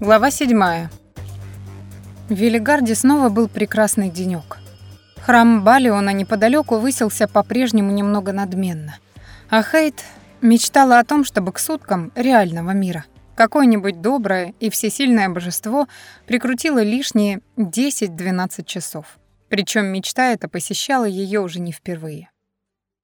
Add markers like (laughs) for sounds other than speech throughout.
Глава 7. В Велигарде снова был прекрасный денёк. Храм Балиона неподалеку высился по-прежнему немного надменно. А Хейт мечтала о том, чтобы к суткам реального мира какое-нибудь доброе и всесильное божество прикрутило лишние 10-12 часов. Причем мечта эта посещала ее уже не впервые.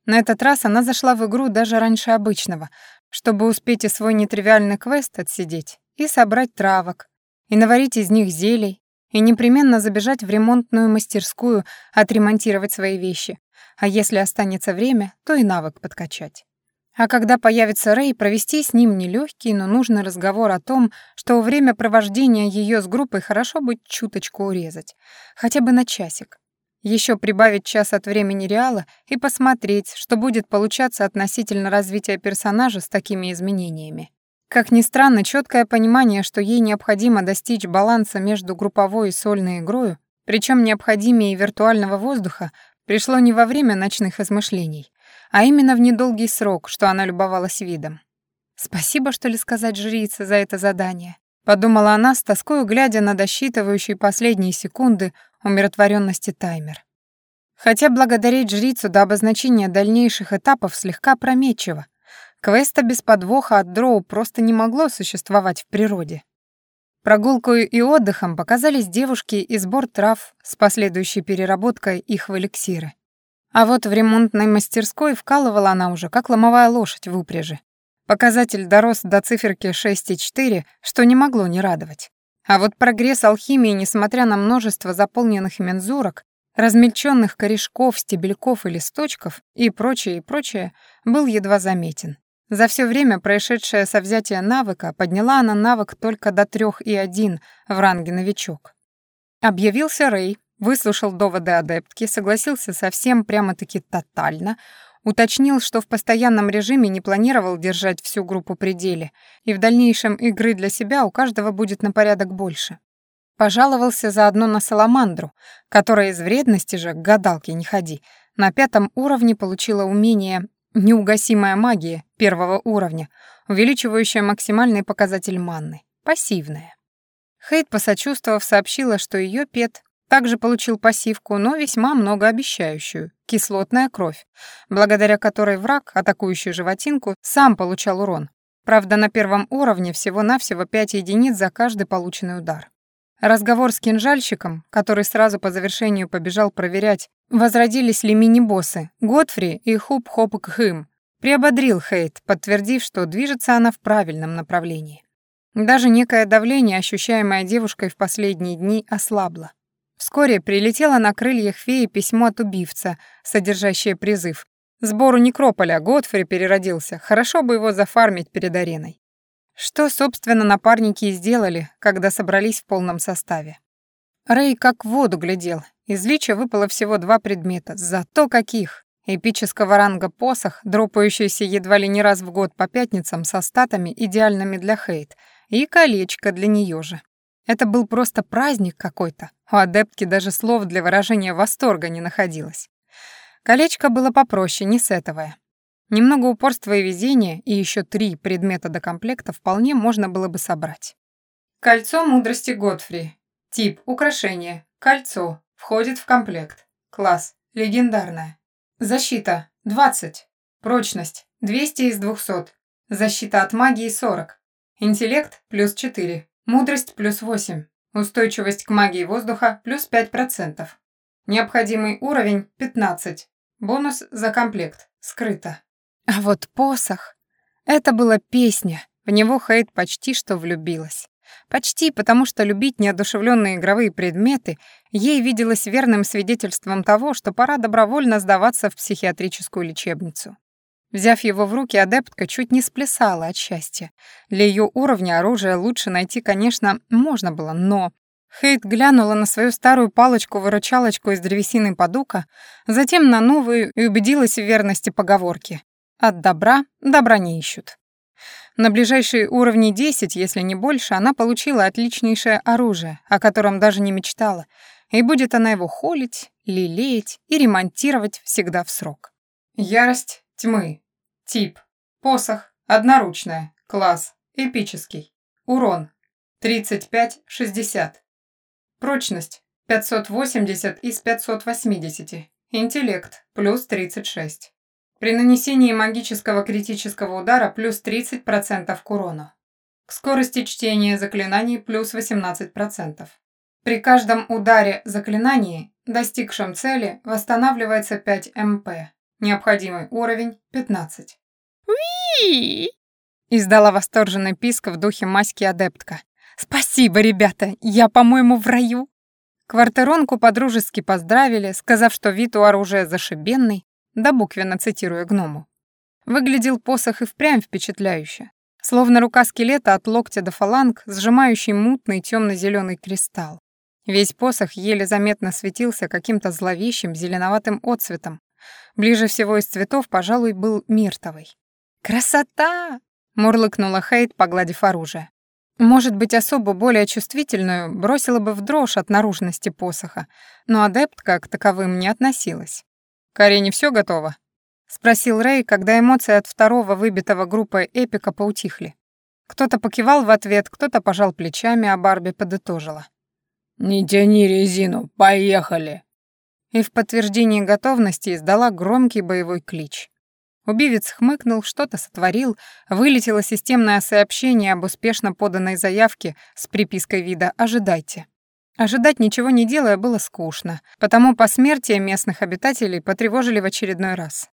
На этот раз она зашла в игру даже раньше обычного, чтобы успеть и свой нетривиальный квест отсидеть, и собрать травок, и наварить из них зелий, и непременно забежать в ремонтную мастерскую, отремонтировать свои вещи, а если останется время, то и навык подкачать. А когда появится Рэй, провести с ним нелегкий, но нужный разговор о том, что время провождения ее с группой хорошо быть чуточку урезать, хотя бы на часик. Еще прибавить час от времени Реала и посмотреть, что будет получаться относительно развития персонажа с такими изменениями. Как ни странно, четкое понимание, что ей необходимо достичь баланса между групповой и сольной игрой, причем необходимее виртуального воздуха, пришло не во время ночных измышлений, а именно в недолгий срок, что она любовалась видом. «Спасибо, что ли, сказать жрице за это задание», — подумала она с тоскою, глядя на досчитывающий последние секунды умиротворенности таймер. Хотя благодарить жрицу до обозначения дальнейших этапов слегка прометчиво, Квеста без подвоха от дроу просто не могло существовать в природе. Прогулкой и отдыхом показались девушки и сбор трав с последующей переработкой их в эликсиры. А вот в ремонтной мастерской вкалывала она уже, как ломовая лошадь в упряжи. Показатель дорос до циферки 6,4, что не могло не радовать. А вот прогресс алхимии, несмотря на множество заполненных мензурок, размельченных корешков, стебельков и листочков и прочее, и прочее, был едва заметен. За все время, происшедшее со взятия навыка, подняла она навык только до трех и один в ранге новичок. Объявился Рэй, выслушал доводы адептки, согласился совсем прямо-таки тотально, уточнил, что в постоянном режиме не планировал держать всю группу пределе, и в дальнейшем игры для себя у каждого будет на порядок больше. Пожаловался заодно на Саламандру, которая из вредности же к гадалке не ходи, на пятом уровне получила умение Неугасимая магия первого уровня, увеличивающая максимальный показатель манны. Пассивная. Хейт, посочувствовав, сообщила, что ее пет также получил пассивку, но весьма многообещающую — кислотная кровь, благодаря которой враг, атакующий животинку, сам получал урон. Правда, на первом уровне всего-навсего 5 единиц за каждый полученный удар. Разговор с кинжальщиком, который сразу по завершению побежал проверять, возродились ли мини-боссы Готфри и Хуп-Хоп-Кхым, приободрил Хейт, подтвердив, что движется она в правильном направлении. Даже некое давление, ощущаемое девушкой в последние дни, ослабло. Вскоре прилетело на крыльях феи письмо от убивца, содержащее призыв. Сбору некрополя Готфри переродился, хорошо бы его зафармить перед ареной. Что, собственно, напарники и сделали, когда собрались в полном составе. Рэй как в воду глядел. Из лича выпало всего два предмета. Зато каких! Эпического ранга посох, дропающийся едва ли не раз в год по пятницам со статами, идеальными для Хейт, и колечко для нее же. Это был просто праздник какой-то. У адептки даже слов для выражения восторга не находилось. Колечко было попроще, не сетовое. Немного упорства и везения, и еще три предмета до комплекта вполне можно было бы собрать. Кольцо мудрости Годфри. Тип украшение. Кольцо. Входит в комплект. Класс. Легендарное. Защита. 20. Прочность. 200 из 200. Защита от магии 40. Интеллект плюс 4. Мудрость плюс 8. Устойчивость к магии воздуха плюс 5%. Необходимый уровень 15. Бонус за комплект. Скрыто. А вот посох — это была песня, в него Хейт почти что влюбилась. Почти потому, что любить неодушевленные игровые предметы ей виделось верным свидетельством того, что пора добровольно сдаваться в психиатрическую лечебницу. Взяв его в руки, адептка чуть не сплясала от счастья. Для ее уровня оружия лучше найти, конечно, можно было, но... Хейт глянула на свою старую палочку-выручалочку из древесины подука, затем на новую и убедилась в верности поговорки. От добра добра не ищут. На ближайшие уровни 10, если не больше, она получила отличнейшее оружие, о котором даже не мечтала, и будет она его холить, лелеять и ремонтировать всегда в срок. Ярость тьмы. Тип. Посох. Одноручная. Класс. Эпический. Урон. 35-60. Прочность 580 из 580. Интеллект плюс 36. При нанесении магического критического удара плюс 30% к урону. К скорости чтения заклинаний плюс 18%. При каждом ударе заклинании, достигшем цели, восстанавливается 5 МП. Необходимый уровень 15. Уи! Издала восторженный писк в духе маски адептка. «Спасибо, ребята, я, по-моему, в раю». Квартеронку подружески поздравили, сказав, что вид у оружия зашибенный, да буквенно цитируя гному. Выглядел посох и впрямь впечатляюще, словно рука скелета от локтя до фаланг, сжимающий мутный темно-зеленый кристалл. Весь посох еле заметно светился каким-то зловещим зеленоватым отцветом. Ближе всего из цветов, пожалуй, был миртовый. «Красота!» — мурлыкнула Хейт, погладив оружие. Может быть, особо более чувствительную бросила бы в дрожь от наружности посоха, но адептка к таковым не относилась. «Карине все готово?» — спросил Рэй, когда эмоции от второго выбитого группой эпика поутихли. Кто-то покивал в ответ, кто-то пожал плечами, а Барби подытожила. «Не тяни резину, поехали!» И в подтверждении готовности издала громкий боевой клич. Убивец хмыкнул, что-то сотворил, вылетело системное сообщение об успешно поданной заявке с припиской вида «Ожидайте». Ожидать ничего не делая было скучно, потому посмертие местных обитателей потревожили в очередной раз.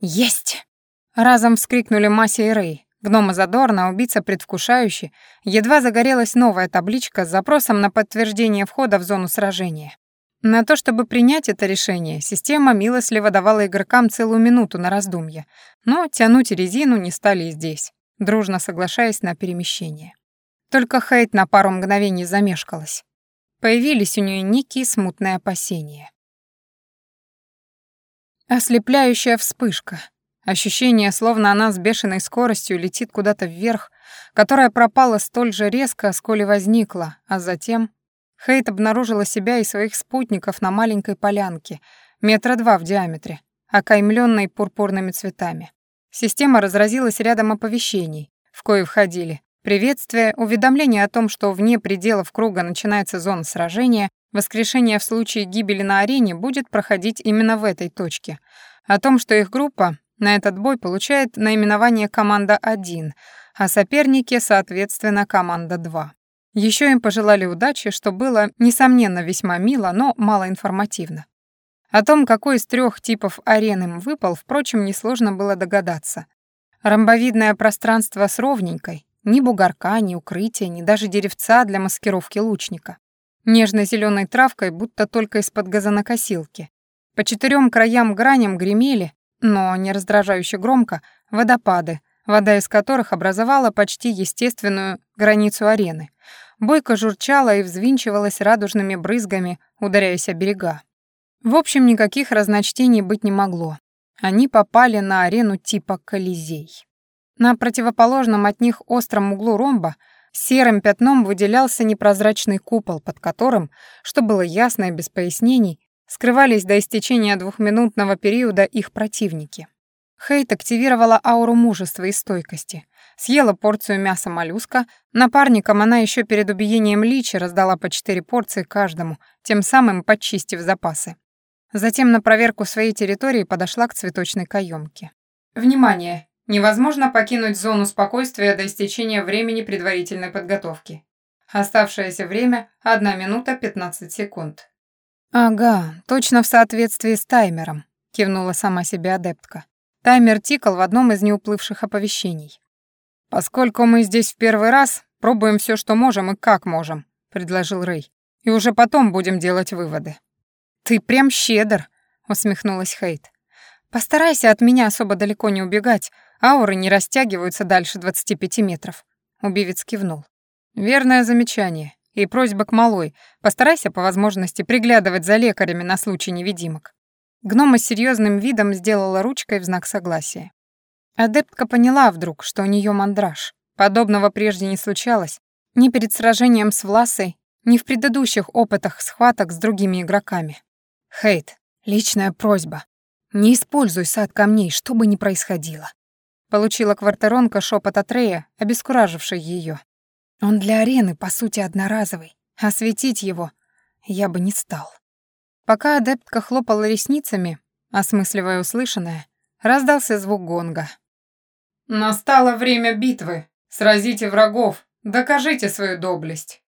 «Есть!» Разом вскрикнули Мася и Рэй. Гнома задорно, убийца предвкушающий, едва загорелась новая табличка с запросом на подтверждение входа в зону сражения. На то, чтобы принять это решение, система милостливо давала игрокам целую минуту на раздумье, но тянуть резину не стали и здесь, дружно соглашаясь на перемещение. Только Хейт на пару мгновений замешкалась. Появились у нее некие смутные опасения. Ослепляющая вспышка. Ощущение, словно она с бешеной скоростью летит куда-то вверх, которая пропала столь же резко, сколь и возникла, а затем Хейт обнаружила себя и своих спутников на маленькой полянке, метра два в диаметре, окаймленной пурпурными цветами. Система разразилась рядом оповещений, в кои входили приветствие, уведомление о том, что вне пределов круга начинается зона сражения, воскрешение в случае гибели на арене будет проходить именно в этой точке, о том, что их группа на этот бой получает наименование «Команда 1», а соперники, соответственно, «Команда 2». Еще им пожелали удачи, что было, несомненно, весьма мило, но малоинформативно. О том, какой из трех типов арен им выпал, впрочем, несложно было догадаться. Ромбовидное пространство с ровненькой, ни бугорка, ни укрытия, ни даже деревца для маскировки лучника. Нежно-зеленой травкой, будто только из-под газонокосилки. По четырем краям граням гремели, но не раздражающе громко, водопады, вода из которых образовала почти естественную границу арены. Бойко журчала и взвинчивалась радужными брызгами, ударяясь о берега. В общем, никаких разночтений быть не могло. Они попали на арену типа Колизей. На противоположном от них остром углу ромба серым пятном выделялся непрозрачный купол, под которым, что было ясно и без пояснений, скрывались до истечения двухминутного периода их противники. Хейт активировала ауру мужества и стойкости. Съела порцию мяса моллюска, напарникам она еще перед убиением Личи раздала по четыре порции каждому, тем самым подчистив запасы. Затем на проверку своей территории подошла к цветочной каемке. Внимание! Невозможно покинуть зону спокойствия до истечения времени предварительной подготовки. Оставшееся время — 1 минута 15 секунд. «Ага, точно в соответствии с таймером», — кивнула сама себе адептка. Таймер тикал в одном из неуплывших оповещений. «Поскольку мы здесь в первый раз, пробуем все, что можем и как можем», — предложил Рэй. «И уже потом будем делать выводы». «Ты прям щедр», — усмехнулась Хейт. «Постарайся от меня особо далеко не убегать, ауры не растягиваются дальше 25 метров». Убивец кивнул. «Верное замечание. И просьба к малой. Постарайся по возможности приглядывать за лекарями на случай невидимок. Гнома с серьезным видом сделала ручкой в знак согласия. Адептка поняла вдруг, что у нее мандраж. Подобного прежде не случалось. Ни перед сражением с Власой, ни в предыдущих опытах схваток с другими игроками. Хейт, личная просьба. Не используй сад камней, что бы ни происходило. Получила квартиронка шепот от Рея, обескураживший ее. Он для арены, по сути, одноразовый. Осветить его я бы не стал. Пока адептка хлопала ресницами, осмысливая услышанное, раздался звук гонга. «Настало время битвы. Сразите врагов. Докажите свою доблесть».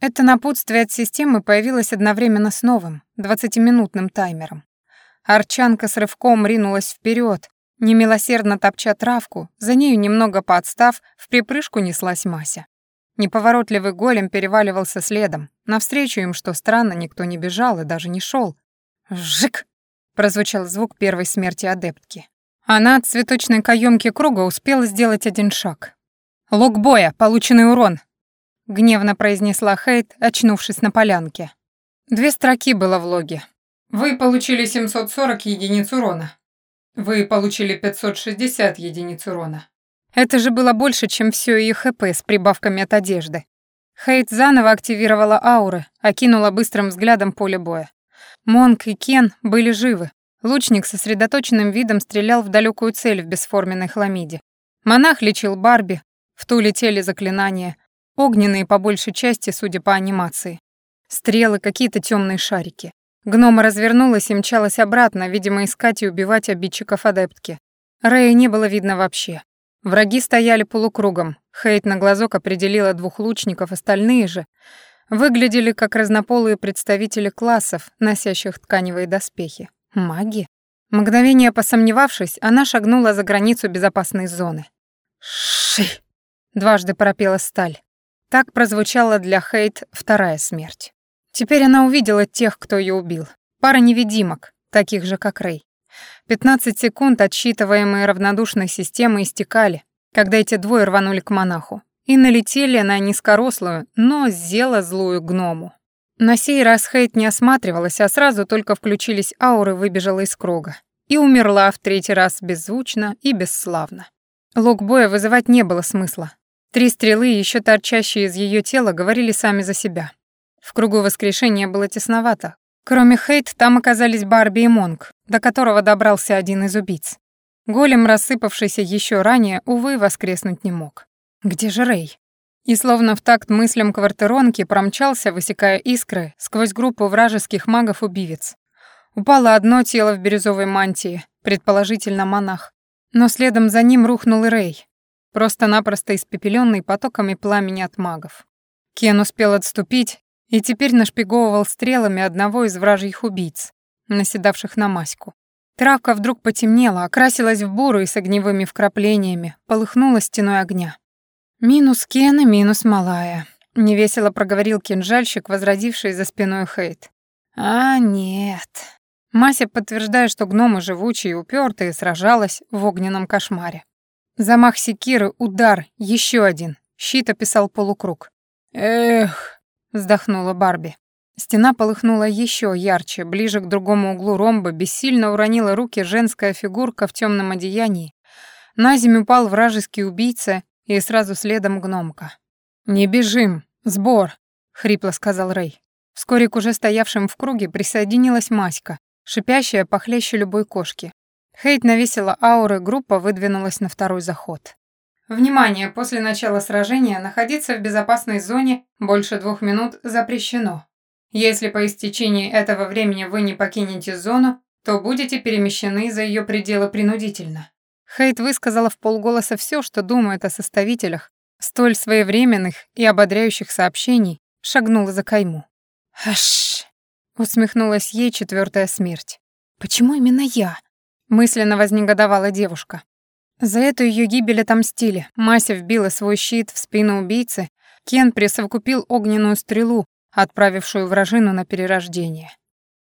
Это напутствие от системы появилось одновременно с новым, двадцатиминутным таймером. Арчанка с рывком ринулась вперед, немилосердно топча травку, за нею немного поотстав, в припрыжку неслась Мася. Неповоротливый голем переваливался следом. Навстречу им, что странно, никто не бежал и даже не шел. «Вжик!» — прозвучал звук первой смерти адептки. Она от цветочной каемки круга успела сделать один шаг. «Лук боя, полученный урон!» — гневно произнесла Хейт, очнувшись на полянке. Две строки было в логе. «Вы получили 740 единиц урона. Вы получили 560 единиц урона. Это же было больше, чем все ее ХП с прибавками от одежды. Хейт заново активировала ауры, окинула быстрым взглядом поле боя. Монк и Кен были живы. Лучник со сосредоточенным видом стрелял в далекую цель в бесформенной хламиде. Монах лечил Барби, в ту летели заклинания, огненные по большей части, судя по анимации. Стрелы, какие-то темные шарики. Гнома развернулась и мчалась обратно, видимо, искать и убивать обидчиков адептки. Рэя не было видно вообще. Враги стояли полукругом. Хейт на глазок определила двух лучников, остальные же выглядели как разнополые представители классов, носящих тканевые доспехи. Маги? Мгновение посомневавшись, она шагнула за границу безопасной зоны. «Ши!» — дважды пропела сталь. Так прозвучала для Хейт вторая смерть. Теперь она увидела тех, кто ее убил. Пара невидимок, таких же, как Рэй. 15 секунд, отсчитываемые равнодушной системой, истекали, когда эти двое рванули к монаху и налетели на низкорослую, но зело злую гному. На сей раз Хейт не осматривалась, а сразу только включились ауры, выбежала из круга. И умерла в третий раз беззвучно и бесславно. Лук боя вызывать не было смысла. Три стрелы, еще торчащие из ее тела, говорили сами за себя. В кругу воскрешения было тесновато, Кроме Хейт, там оказались Барби и Монг, до которого добрался один из убийц. Голем, рассыпавшийся еще ранее, увы, воскреснуть не мог. Где же Рэй? И словно в такт мыслям квартиронки промчался, высекая искры, сквозь группу вражеских магов-убивец. Упало одно тело в бирюзовой мантии, предположительно монах. Но следом за ним рухнул и Рэй, просто-напросто испепеленный потоками пламени от магов. Кен успел отступить, и теперь нашпиговывал стрелами одного из вражьих убийц, наседавших на маську. Травка вдруг потемнела, окрасилась в буру и с огневыми вкраплениями, полыхнула стеной огня. «Минус Кена, минус малая», — невесело проговорил кинжальщик, возродивший за спиной Хейт. «А, нет». Мася, подтверждая, что гномы живучие и упертые, сражалась в огненном кошмаре. Замах секиры, удар, еще один. Щит описал полукруг. «Эх», вздохнула Барби. Стена полыхнула еще ярче, ближе к другому углу ромба бессильно уронила руки женская фигурка в темном одеянии. На землю упал вражеский убийца и сразу следом гномка. «Не бежим! Сбор!» — хрипло сказал Рэй. Вскоре к уже стоявшим в круге присоединилась Маська, шипящая похлеще любой кошки. Хейт навесила ауры, группа выдвинулась на второй заход. Внимание! После начала сражения находиться в безопасной зоне больше двух минут запрещено. Если по истечении этого времени вы не покинете зону, то будете перемещены за ее пределы принудительно. Хейт высказала в полголоса все, что думает о составителях столь своевременных и ободряющих сообщений, шагнула за кайму. «Аш!» — усмехнулась ей четвертая смерть. «Почему именно я?» — мысленно вознегодовала девушка. За эту ее гибель отомстили. Мася вбила свой щит в спину убийцы, Кен присовокупил огненную стрелу, отправившую вражину на перерождение.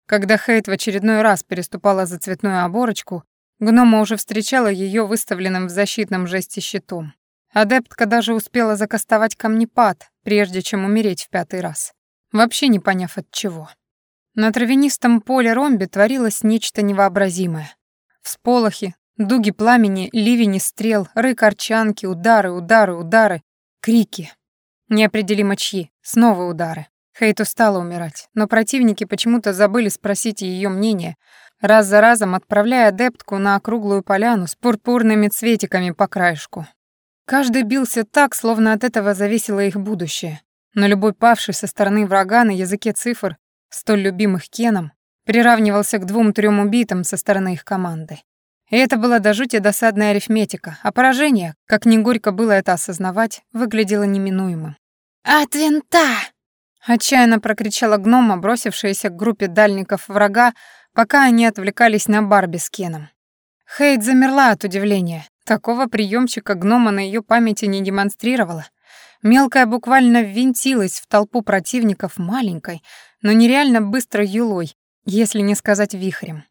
Когда Хейт в очередной раз переступала за цветную оборочку, гнома уже встречала ее выставленным в защитном жесте щитом. Адептка даже успела закастовать камнепад, прежде чем умереть в пятый раз. Вообще не поняв от чего. На травянистом поле ромбе творилось нечто невообразимое. Всполохи, Дуги пламени, ливень стрел, рык арчанки, удары, удары, удары, крики. Неопределимо чьи, снова удары. Хейт устала умирать, но противники почему-то забыли спросить ее мнение, раз за разом отправляя адептку на округлую поляну с пурпурными цветиками по краешку. Каждый бился так, словно от этого зависело их будущее. Но любой павший со стороны врага на языке цифр, столь любимых Кеном, приравнивался к двум-трем убитым со стороны их команды. И это была до жути досадная арифметика, а поражение, как ни горько было это осознавать, выглядело неминуемым. «От винта!» — отчаянно прокричала гнома, бросившаяся к группе дальников врага, пока они отвлекались на Барби с Кеном. Хейт замерла от удивления. Такого приемчика гнома на ее памяти не демонстрировала. Мелкая буквально ввинтилась в толпу противников маленькой, но нереально быстрой юлой, если не сказать вихрем.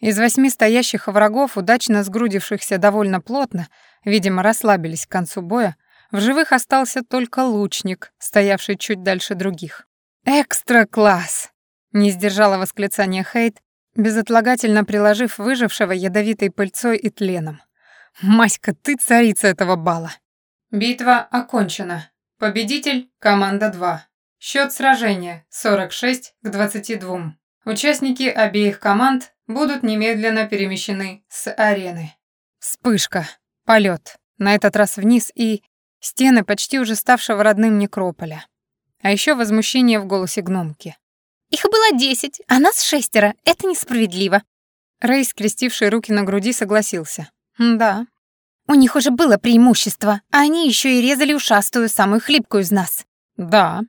Из восьми стоящих врагов, удачно сгрудившихся довольно плотно, видимо, расслабились к концу боя, в живых остался только лучник, стоявший чуть дальше других. «Экстра-класс!» — не сдержала восклицание Хейт, безотлагательно приложив выжившего ядовитой пыльцой и тленом. «Маська, ты царица этого бала!» Битва окончена. Победитель — команда 2. Счет сражения — 46 к 22. Участники обеих команд будут немедленно перемещены с арены. Вспышка, полет, на этот раз вниз и стены почти уже ставшего родным некрополя. А еще возмущение в голосе гномки. «Их было десять, а нас шестеро. Это несправедливо». Рэй, скрестивший руки на груди, согласился. «Да». «У них уже было преимущество, а они еще и резали ушастую, самую хлипкую из нас». «Да».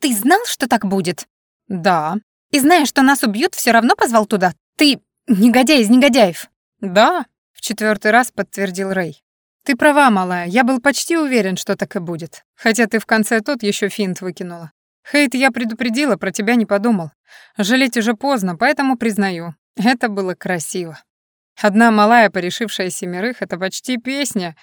«Ты знал, что так будет?» «Да». «И зная, что нас убьют, все равно позвал туда? Ты негодяй из негодяев». «Да», — в четвертый раз подтвердил Рэй. «Ты права, малая, я был почти уверен, что так и будет. Хотя ты в конце тот еще финт выкинула. Хейт, я предупредила, про тебя не подумал. Жалеть уже поздно, поэтому признаю, это было красиво. Одна малая, порешившая семерых, это почти песня.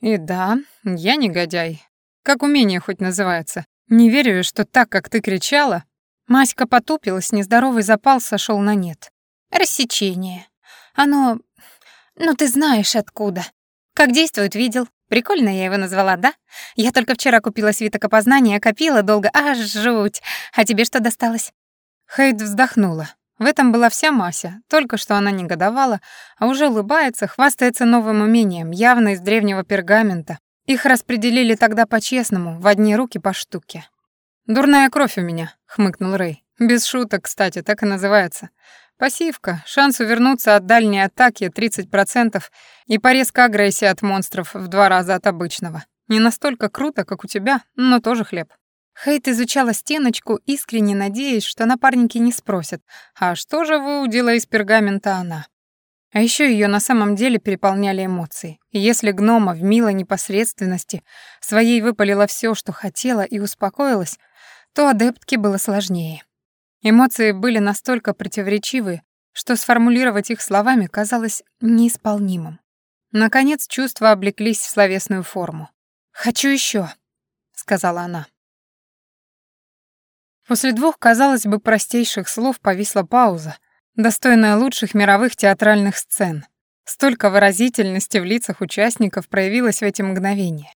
И да, я негодяй. Как умение хоть называется. Не верю, что так, как ты кричала... Маська потупилась, нездоровый запал сошел на нет. Рассечение. Оно... Ну, ты знаешь откуда. Как действует, видел. Прикольно я его назвала, да? Я только вчера купила свиток опознания, копила долго, аж жуть. А тебе что досталось?» Хейт вздохнула. В этом была вся Мася. Только что она негодовала, а уже улыбается, хвастается новым умением, явно из древнего пергамента. Их распределили тогда по-честному, в одни руки по штуке. «Дурная кровь у меня», — хмыкнул Рэй. «Без шуток, кстати, так и называется. Пассивка, шанс увернуться от дальней атаки 30% и порезка агрессии от монстров в два раза от обычного. Не настолько круто, как у тебя, но тоже хлеб. Хейт изучала стеночку, искренне надеясь, что напарники не спросят, а что же выудила из пергамента она. А еще ее на самом деле переполняли эмоции. И если гнома в милой непосредственности своей выпалила все, что хотела, и успокоилась, то адептке было сложнее. Эмоции были настолько противоречивы, что сформулировать их словами казалось неисполнимым. Наконец чувства облеклись в словесную форму. «Хочу еще», — сказала она. После двух, казалось бы, простейших слов повисла пауза, достойная лучших мировых театральных сцен. Столько выразительности в лицах участников проявилось в эти мгновения.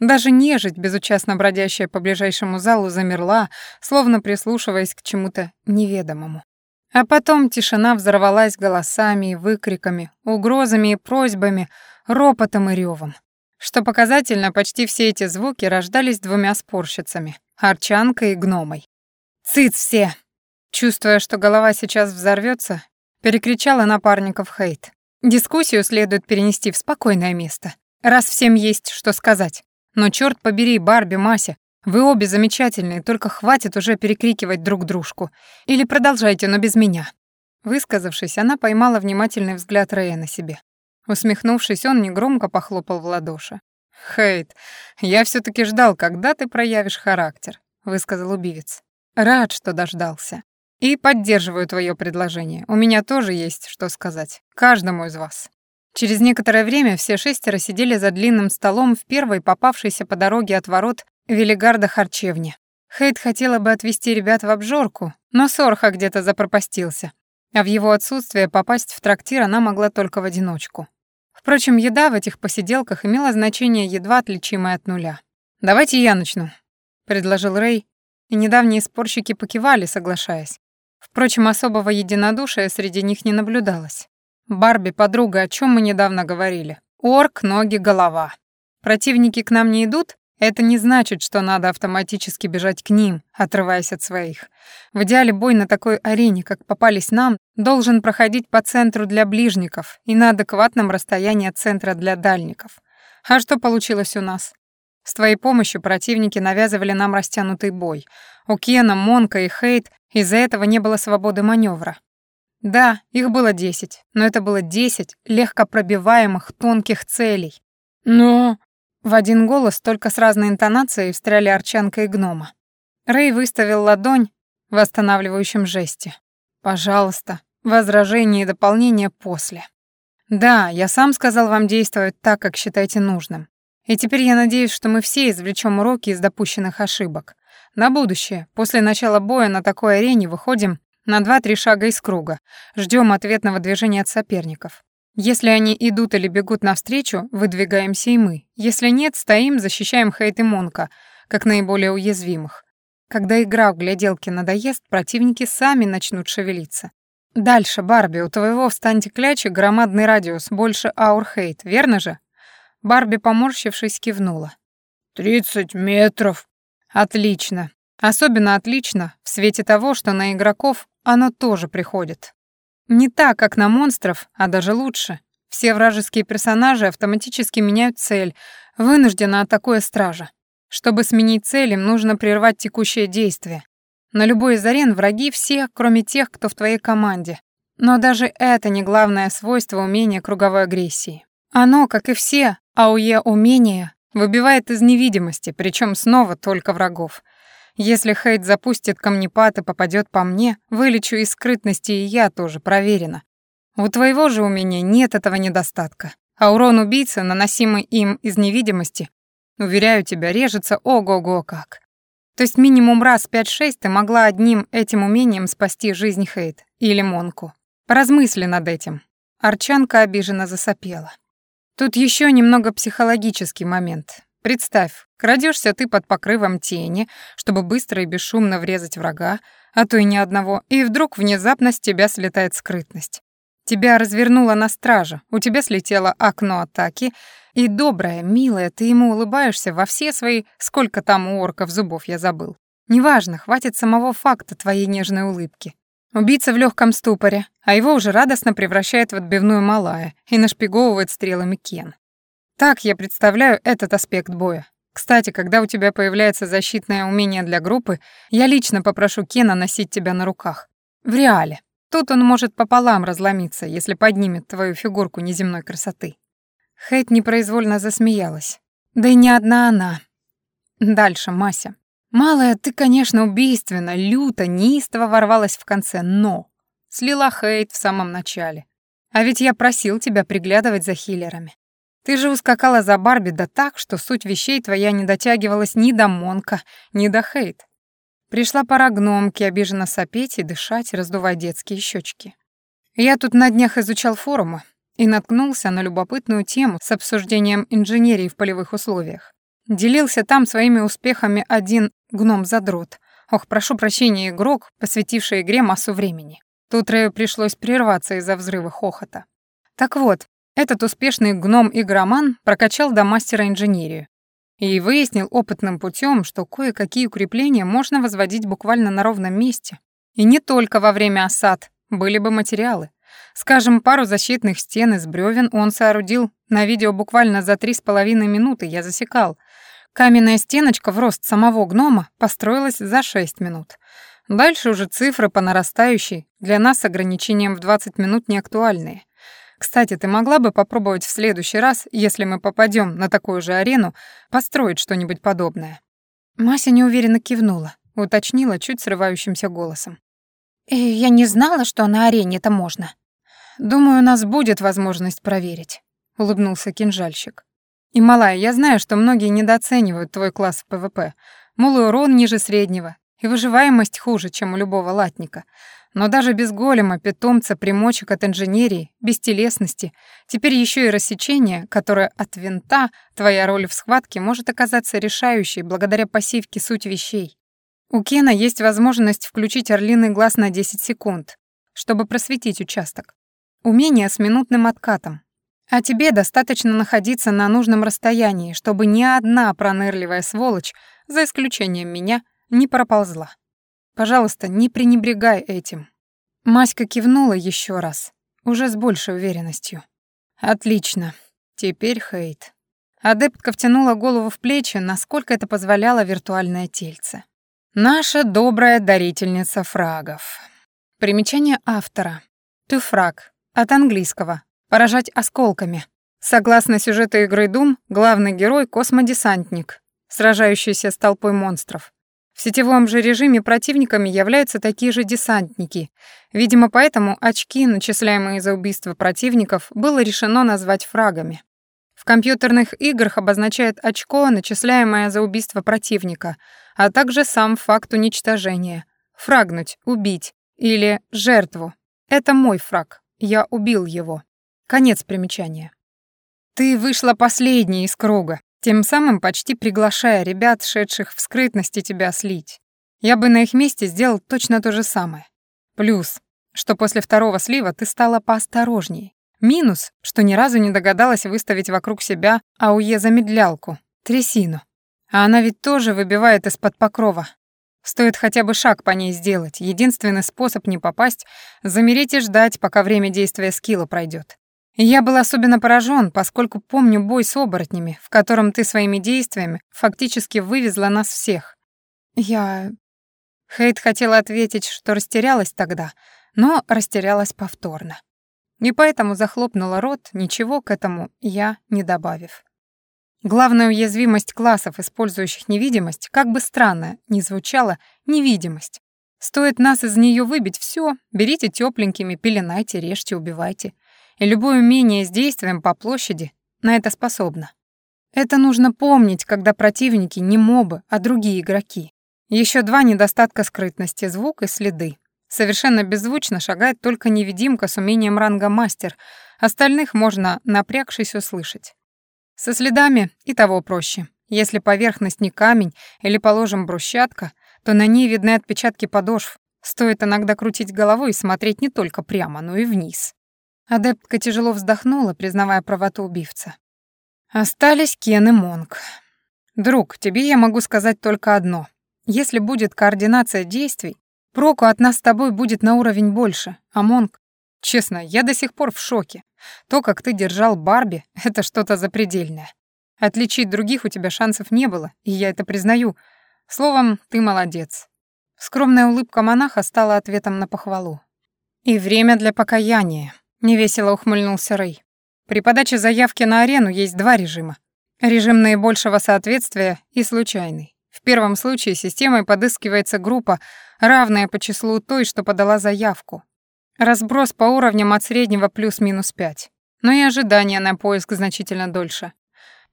Даже нежить, безучастно бродящая по ближайшему залу, замерла, словно прислушиваясь к чему-то неведомому. А потом тишина взорвалась голосами и выкриками, угрозами и просьбами, ропотом и ревом. Что показательно, почти все эти звуки рождались двумя спорщицами — Арчанкой и Гномой. «Цыц все!» Чувствуя, что голова сейчас взорвется, перекричала напарников Хейт. Дискуссию следует перенести в спокойное место, раз всем есть что сказать. Но черт побери, Барби, Мася, вы обе замечательные, только хватит уже перекрикивать друг дружку. Или продолжайте, но без меня». Высказавшись, она поймала внимательный взгляд Рэя на себе. Усмехнувшись, он негромко похлопал в ладоши. «Хейт, я все таки ждал, когда ты проявишь характер», — высказал убивец. «Рад, что дождался. И поддерживаю твое предложение. У меня тоже есть что сказать. Каждому из вас». Через некоторое время все шестеро сидели за длинным столом в первой попавшейся по дороге от ворот Велигарда харчевни. Хейт хотела бы отвезти ребят в обжорку, но Сорха где-то запропастился, а в его отсутствие попасть в трактир она могла только в одиночку. Впрочем, еда в этих посиделках имела значение едва отличимое от нуля. «Давайте я начну», — предложил Рэй, и недавние спорщики покивали, соглашаясь. Впрочем, особого единодушия среди них не наблюдалось. «Барби, подруга, о чем мы недавно говорили? Орк, ноги, голова». Противники к нам не идут, это не значит, что надо автоматически бежать к ним, отрываясь от своих. В идеале бой на такой арене, как попались нам, должен проходить по центру для ближников и на адекватном расстоянии от центра для дальников. А что получилось у нас? С твоей помощью противники навязывали нам растянутый бой. У Кена, Монка и Хейт из-за этого не было свободы маневра. Да, их было десять, но это было десять легко пробиваемых тонких целей. Но в один голос, только с разной интонацией, встряли Арчанка и гнома. Рэй выставил ладонь в восстанавливающем жесте. «Пожалуйста, возражение и дополнение после». «Да, я сам сказал вам действовать так, как считаете нужным. И теперь я надеюсь, что мы все извлечем уроки из допущенных ошибок. На будущее, после начала боя на такой арене выходим на два-три шага из круга, ждем ответного движения от соперников. Если они идут или бегут навстречу, выдвигаемся и мы. Если нет, стоим, защищаем Хейт и Монка, как наиболее уязвимых. Когда игра в гляделки надоест, противники сами начнут шевелиться. Дальше, Барби, у твоего в станте клячи громадный радиус, больше аур Хейт, верно же? Барби, поморщившись, кивнула. «Тридцать метров». «Отлично. Особенно отлично в свете того, что на игроков оно тоже приходит. Не так, как на монстров, а даже лучше. Все вражеские персонажи автоматически меняют цель, вынужденно атакуя стража. Чтобы сменить цель, им нужно прервать текущее действие. На любой из арен враги все, кроме тех, кто в твоей команде. Но даже это не главное свойство умения круговой агрессии. Оно, как и все АУЕ умения, выбивает из невидимости, причем снова только врагов. Если Хейт запустит камнепад и попадет по мне, вылечу из скрытности и я тоже, проверено. У твоего же умения нет этого недостатка. А урон убийцы, наносимый им из невидимости, уверяю тебя, режется ого-го как. То есть минимум раз 5-6 ты могла одним этим умением спасти жизнь Хейт или Монку. Поразмысли над этим. Арчанка обиженно засопела. Тут еще немного психологический момент. Представь, крадешься ты под покрывом тени, чтобы быстро и бесшумно врезать врага, а то и ни одного, и вдруг внезапно с тебя слетает скрытность. Тебя развернуло на страже, у тебя слетело окно атаки, и добрая, милая, ты ему улыбаешься во все свои, сколько там у орков зубов я забыл. Неважно, хватит самого факта твоей нежной улыбки. Убийца в легком ступоре, а его уже радостно превращает в отбивную малая и нашпиговывает стрелами Кен. Так я представляю этот аспект боя. Кстати, когда у тебя появляется защитное умение для группы, я лично попрошу Кена носить тебя на руках. В реале. Тут он может пополам разломиться, если поднимет твою фигурку неземной красоты. Хейт непроизвольно засмеялась. Да и не одна она. Дальше, Мася. Малая, ты, конечно, убийственно, люто, неистово ворвалась в конце, но... Слила Хейт в самом начале. А ведь я просил тебя приглядывать за хиллерами. Ты же ускакала за Барби да так, что суть вещей твоя не дотягивалась ни до Монка, ни до Хейт. Пришла пора гномки обиженно сопеть и дышать, раздувая детские щечки. Я тут на днях изучал форумы и наткнулся на любопытную тему с обсуждением инженерии в полевых условиях. Делился там своими успехами один гном-задрот. Ох, прошу прощения, игрок, посвятивший игре массу времени. Тут Рэю пришлось прерваться из-за взрыва хохота. Так вот, этот успешный гном-игроман прокачал до мастера инженерию и выяснил опытным путем, что кое-какие укрепления можно возводить буквально на ровном месте. И не только во время осад, были бы материалы. Скажем, пару защитных стен из бревен он соорудил на видео буквально за три с половиной минуты, я засекал. Каменная стеночка в рост самого гнома построилась за шесть минут. Дальше уже цифры по нарастающей, для нас ограничением в 20 минут не актуальные. Кстати, ты могла бы попробовать в следующий раз, если мы попадем на такую же арену, построить что-нибудь подобное?» Мася неуверенно кивнула, уточнила чуть срывающимся голосом. «И «Э, я не знала, что на арене это можно». «Думаю, у нас будет возможность проверить», — улыбнулся кинжальщик. «И, малая, я знаю, что многие недооценивают твой класс в ПВП. Мол, урон ниже среднего, и выживаемость хуже, чем у любого латника. Но даже без голема, питомца, примочек от инженерии, бестелесности, теперь еще и рассечение, которое от винта, твоя роль в схватке может оказаться решающей благодаря пассивке суть вещей. У Кена есть возможность включить орлиный глаз на 10 секунд, чтобы просветить участок. Умение с минутным откатом. А тебе достаточно находиться на нужном расстоянии, чтобы ни одна пронырливая сволочь, за исключением меня, не проползла. Пожалуйста, не пренебрегай этим. Маська кивнула еще раз, уже с большей уверенностью. Отлично. Теперь Хейт. Адептка втянула голову в плечи, насколько это позволяло виртуальное тельце. Наша добрая дарительница фрагов. Примечание автора. Тюфраг. От английского. Поражать осколками. Согласно сюжету игры Doom, главный герой — космодесантник, сражающийся с толпой монстров. В сетевом же режиме противниками являются такие же десантники. Видимо, поэтому очки, начисляемые за убийство противников, было решено назвать фрагами. В компьютерных играх обозначает очко, начисляемое за убийство противника, а также сам факт уничтожения. Фрагнуть, убить или жертву. Это мой фраг. Я убил его. Конец примечания. Ты вышла последней из круга, тем самым почти приглашая ребят, шедших в скрытности, тебя слить. Я бы на их месте сделал точно то же самое. Плюс, что после второго слива ты стала поосторожней. Минус, что ни разу не догадалась выставить вокруг себя АУЕ-замедлялку, трясину. А она ведь тоже выбивает из-под покрова. Стоит хотя бы шаг по ней сделать. Единственный способ не попасть — замереть и ждать, пока время действия скилла пройдет. Я был особенно поражен, поскольку помню бой с оборотнями, в котором ты своими действиями фактически вывезла нас всех. Я... Хейт хотела ответить, что растерялась тогда, но растерялась повторно. И поэтому захлопнула рот, ничего к этому я не добавив. Главная уязвимость классов, использующих невидимость, как бы странно ни звучала, невидимость. Стоит нас из нее выбить, все, берите тепленькими, пеленайте, режьте, убивайте и любое умение с действием по площади на это способно. Это нужно помнить, когда противники не мобы, а другие игроки. Еще два недостатка скрытности — звук и следы. Совершенно беззвучно шагает только невидимка с умением ранга мастер, остальных можно, напрягшись, услышать. Со следами и того проще. Если поверхность не камень или, положим, брусчатка, то на ней видны отпечатки подошв. Стоит иногда крутить головой и смотреть не только прямо, но и вниз. Адептка тяжело вздохнула, признавая правоту убивца. Остались Кен и Монг. Друг, тебе я могу сказать только одно. Если будет координация действий, проку от нас с тобой будет на уровень больше, а Монг... Честно, я до сих пор в шоке. То, как ты держал Барби, (laughs) это что-то запредельное. Отличить других у тебя шансов не было, и я это признаю. Словом, ты молодец. Скромная улыбка монаха стала ответом на похвалу. И время для покаяния. Невесело ухмыльнулся Рэй. При подаче заявки на арену есть два режима. Режим наибольшего соответствия и случайный. В первом случае системой подыскивается группа, равная по числу той, что подала заявку. Разброс по уровням от среднего плюс-минус 5. Но и ожидание на поиск значительно дольше.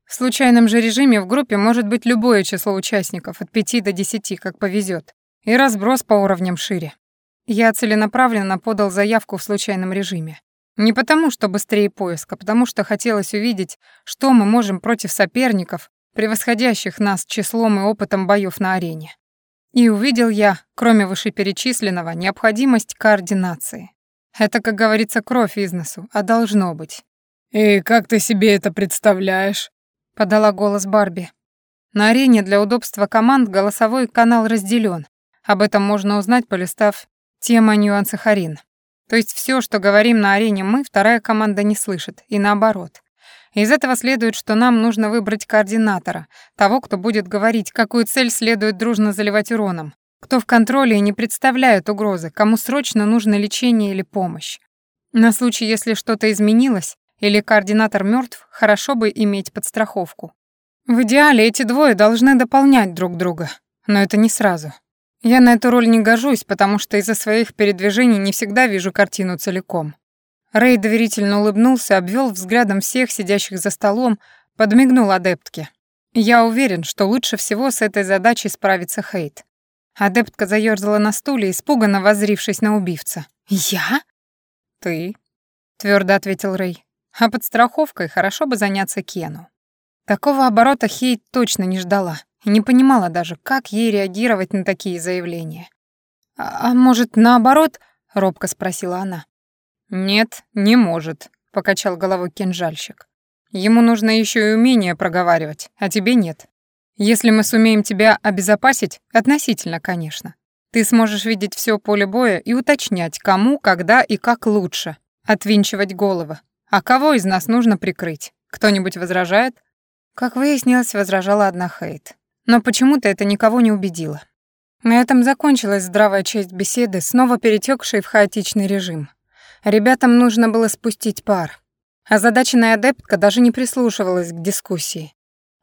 В случайном же режиме в группе может быть любое число участников, от 5 до 10, как повезет. И разброс по уровням шире. Я целенаправленно подал заявку в случайном режиме. Не потому, что быстрее поиск, а потому что хотелось увидеть, что мы можем против соперников, превосходящих нас числом и опытом боев на арене. И увидел я, кроме вышеперечисленного, необходимость координации. Это, как говорится, кровь из носу, а должно быть. «И как ты себе это представляешь?» — подала голос Барби. На арене для удобства команд голосовой канал разделен. Об этом можно узнать, полистав тема нюансы Харин. То есть все, что говорим на арене мы, вторая команда не слышит, и наоборот. Из этого следует, что нам нужно выбрать координатора, того, кто будет говорить, какую цель следует дружно заливать уроном, кто в контроле и не представляет угрозы, кому срочно нужно лечение или помощь. На случай, если что-то изменилось или координатор мертв, хорошо бы иметь подстраховку. В идеале эти двое должны дополнять друг друга, но это не сразу. Я на эту роль не гожусь, потому что из-за своих передвижений не всегда вижу картину целиком. Рэй доверительно улыбнулся, обвел взглядом всех сидящих за столом, подмигнул адептке. Я уверен, что лучше всего с этой задачей справится Хейт. Адептка заёрзала на стуле, испуганно воззрившись на убивца. «Я?» «Ты», — твёрдо ответил Рэй. «А подстраховкой хорошо бы заняться Кену». Такого оборота Хейт точно не ждала и не понимала даже, как ей реагировать на такие заявления. «А, а может, наоборот?» — робко спросила она. «Нет, не может», — покачал головой кинжальщик. «Ему нужно еще и умение проговаривать, а тебе нет. Если мы сумеем тебя обезопасить, относительно, конечно, ты сможешь видеть все поле боя и уточнять, кому, когда и как лучше, отвинчивать головы. А кого из нас нужно прикрыть? Кто-нибудь возражает?» Как выяснилось, возражала одна Хейт. Но почему-то это никого не убедило. На этом закончилась здравая часть беседы, снова перетекшей в хаотичный режим. Ребятам нужно было спустить пар. Озадаченная адептка даже не прислушивалась к дискуссии.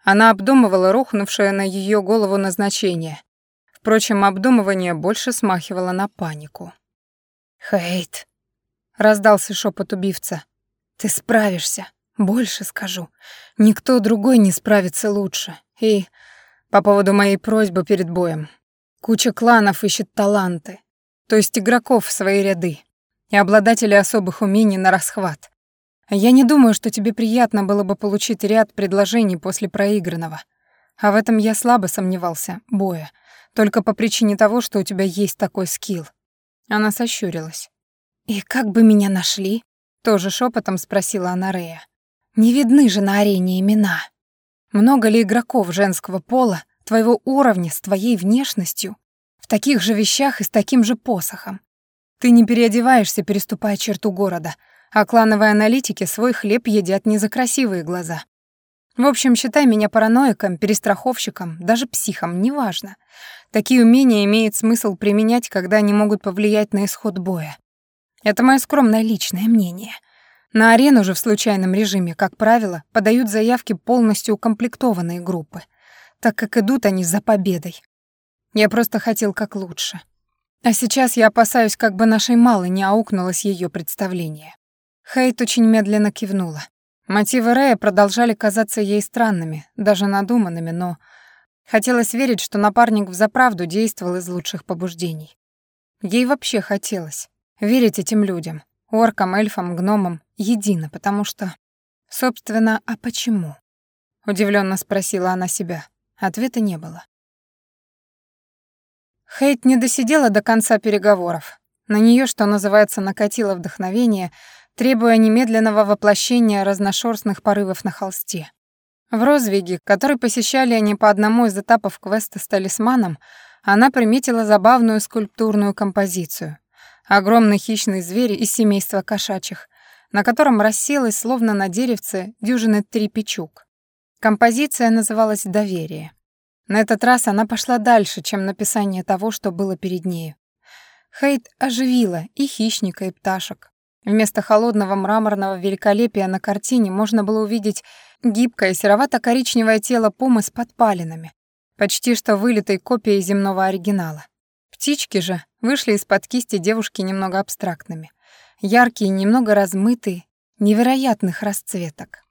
Она обдумывала рухнувшее на ее голову назначение. Впрочем, обдумывание больше смахивало на панику. «Хейт», — раздался шепот убивца, — «ты справишься. Больше скажу. Никто другой не справится лучше. И по поводу моей просьбы перед боем. Куча кланов ищет таланты, то есть игроков в свои ряды и обладатели особых умений на расхват. Я не думаю, что тебе приятно было бы получить ряд предложений после проигранного. А в этом я слабо сомневался, боя, только по причине того, что у тебя есть такой скилл. Она сощурилась. «И как бы меня нашли?» Тоже шепотом спросила она Рея. «Не видны же на арене имена. Много ли игроков женского пола, твоего уровня, с твоей внешностью, в таких же вещах и с таким же посохом? Ты не переодеваешься, переступая черту города, а клановые аналитики свой хлеб едят не за красивые глаза. В общем, считай меня параноиком, перестраховщиком, даже психом, неважно. Такие умения имеет смысл применять, когда они могут повлиять на исход боя. Это мое скромное личное мнение. На арену же в случайном режиме, как правило, подают заявки полностью укомплектованные группы, так как идут они за победой. Я просто хотел как лучше. А сейчас я опасаюсь, как бы нашей малой не аукнулось ее представление. Хейт очень медленно кивнула. Мотивы Рэя продолжали казаться ей странными, даже надуманными, но хотелось верить, что напарник взаправду действовал из лучших побуждений. Ей вообще хотелось верить этим людям, оркам, эльфам, гномам, едино, потому что... Собственно, а почему? Удивленно спросила она себя. Ответа не было. Хейт не досидела до конца переговоров. На нее, что называется, накатило вдохновение, требуя немедленного воплощения разношерстных порывов на холсте. В Розвиге, который посещали они по одному из этапов квеста с талисманом, она приметила забавную скульптурную композицию. Огромный хищный зверь из семейства кошачьих, на котором расселась, словно на деревце, дюжины три печук. Композиция называлась «Доверие». На этот раз она пошла дальше, чем написание того, что было перед нею. Хейт оживила и хищника, и пташек. Вместо холодного мраморного великолепия на картине можно было увидеть гибкое серовато-коричневое тело пумы с подпалинами, почти что вылитой копией земного оригинала. Птички же вышли из-под кисти девушки немного абстрактными. Яркие, немного размытые, невероятных расцветок.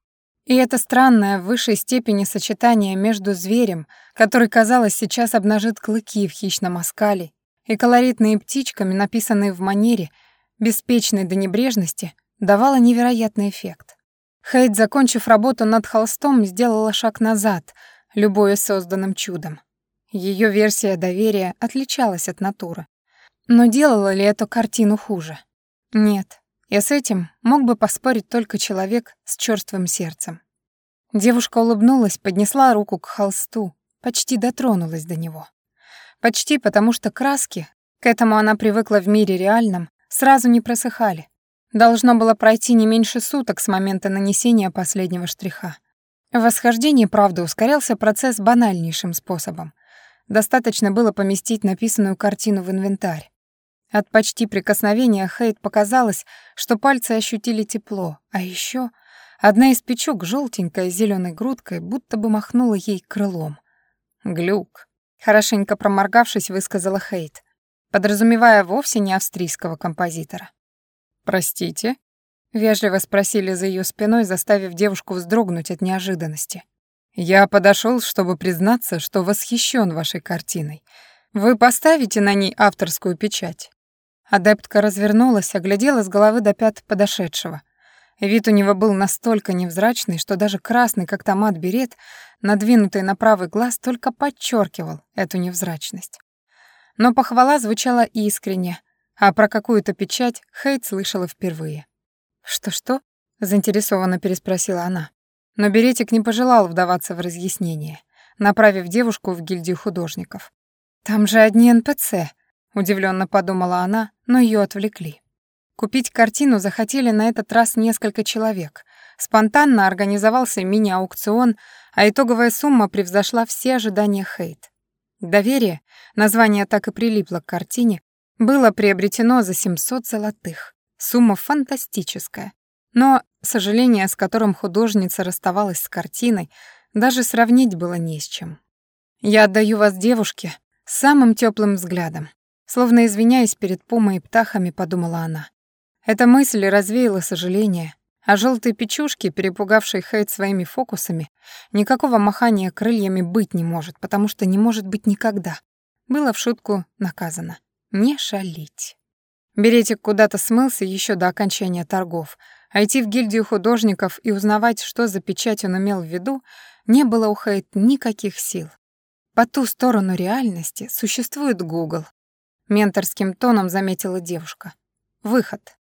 И это странное в высшей степени сочетание между зверем, который, казалось, сейчас обнажит клыки в хищном оскале, и колоритными птичками, написанные в манере, беспечной до небрежности, давало невероятный эффект. Хейт, закончив работу над холстом, сделала шаг назад, любое созданным чудом. Ее версия доверия отличалась от натуры. Но делала ли эту картину хуже? Нет, и с этим мог бы поспорить только человек с чёрствым сердцем. Девушка улыбнулась, поднесла руку к холсту, почти дотронулась до него. Почти потому, что краски, к этому она привыкла в мире реальном, сразу не просыхали. Должно было пройти не меньше суток с момента нанесения последнего штриха. В восхождении, правда, ускорялся процесс банальнейшим способом. Достаточно было поместить написанную картину в инвентарь. От почти прикосновения Хейт показалось, что пальцы ощутили тепло, а еще одна из печук, желтенькая с зеленой грудкой, будто бы махнула ей крылом. «Глюк», — хорошенько проморгавшись, высказала Хейт, подразумевая вовсе не австрийского композитора. «Простите?» — вежливо спросили за ее спиной, заставив девушку вздрогнуть от неожиданности. «Я подошел, чтобы признаться, что восхищен вашей картиной. Вы поставите на ней авторскую печать?» Адептка развернулась, оглядела с головы до пят подошедшего. Вид у него был настолько невзрачный, что даже красный, как томат, берет, надвинутый на правый глаз, только подчеркивал эту невзрачность. Но похвала звучала искренне, а про какую-то печать Хейт слышала впервые. «Что-что?» — заинтересованно переспросила она. Но Беретик не пожелал вдаваться в разъяснение, направив девушку в гильдию художников. «Там же одни НПЦ», — удивленно подумала она, но ее отвлекли. Купить картину захотели на этот раз несколько человек. Спонтанно организовался мини-аукцион, а итоговая сумма превзошла все ожидания Хейт. Доверие, название так и прилипло к картине, было приобретено за 700 золотых. Сумма фантастическая. Но сожаление, с которым художница расставалась с картиной, даже сравнить было не с чем. «Я отдаю вас девушке самым теплым взглядом», словно извиняясь перед пумой и птахами, подумала она. Эта мысль развеяла сожаление, а желтые печушки, перепугавшие Хейт своими фокусами, никакого махания крыльями быть не может, потому что не может быть никогда. Было в шутку наказано. Не шалить. Беретик куда-то смылся еще до окончания торгов, а идти в гильдию художников и узнавать, что за печать он имел в виду, не было у Хейт никаких сил. По ту сторону реальности существует Гугл. Менторским тоном заметила девушка. Выход.